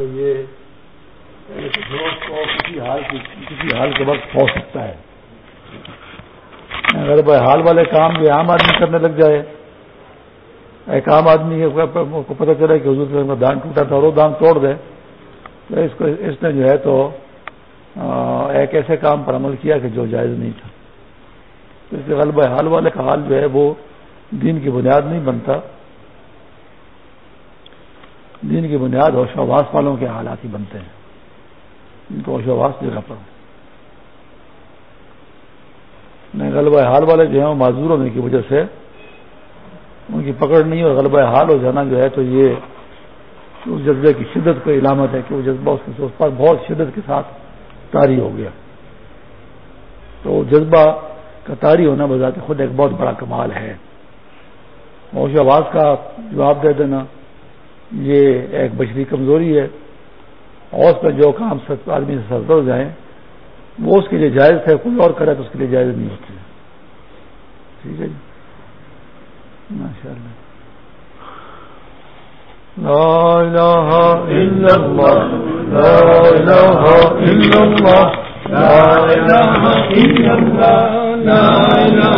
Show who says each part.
Speaker 1: تو یہ کو کسی حال کسی حال کے وقت ہو سکتا ہے۔ اگر بھائی حال والے کام بھی عام آدمی کرنے لگ جائے، ایک عام آدمی کو پتہ چلے کہ حضور کا دان ٹوٹا تھا اور وہ دان توڑ دے، تو اس کو اس نے جو ہے تو ایک ایسے کام پر عمل کیا کہ جو جائز نہیں تھا۔ تو اس کے غلبہ حال والے کا حال جو ہے وہ دین کی بنیاد نہیں بنتا۔ دین کی بنیاد ہوشاواس والوں کے حالات ہی بنتے ہیں۔ ان کو ہوشاواس جگہ پر غلبہ حال والے جو ہیں وہ معذور ہونے کی وجہ سے ان کی پکڑ نہیں اور غلبہ حال ہو جانا جو ہے تو یہ اس جذبے کی شدت کو علامت ہے کہ وہ جذبہ اس کے پر بہت شدت کے ساتھ تاری ہو گیا۔ تو جذبہ کا تاری ہونا بذات خود ایک بہت بڑا کمال ہے۔ ہوش آواز کا جواب دے دینا۔ یہ ایک بشری کمزوری ہے اور اس پہ جو کام آدمی سے سرد ہو جائیں وہ اس کے لیے جائز ہے کوئی اور کرے تو اس کے لیے جائز نہیں ہوتی۔ ٹھیک ہے جی؟ ماشاء اللہ لا الہ الا اللہ، لا الہ الا اللہ، لا الہ الا اللہ، لا الہ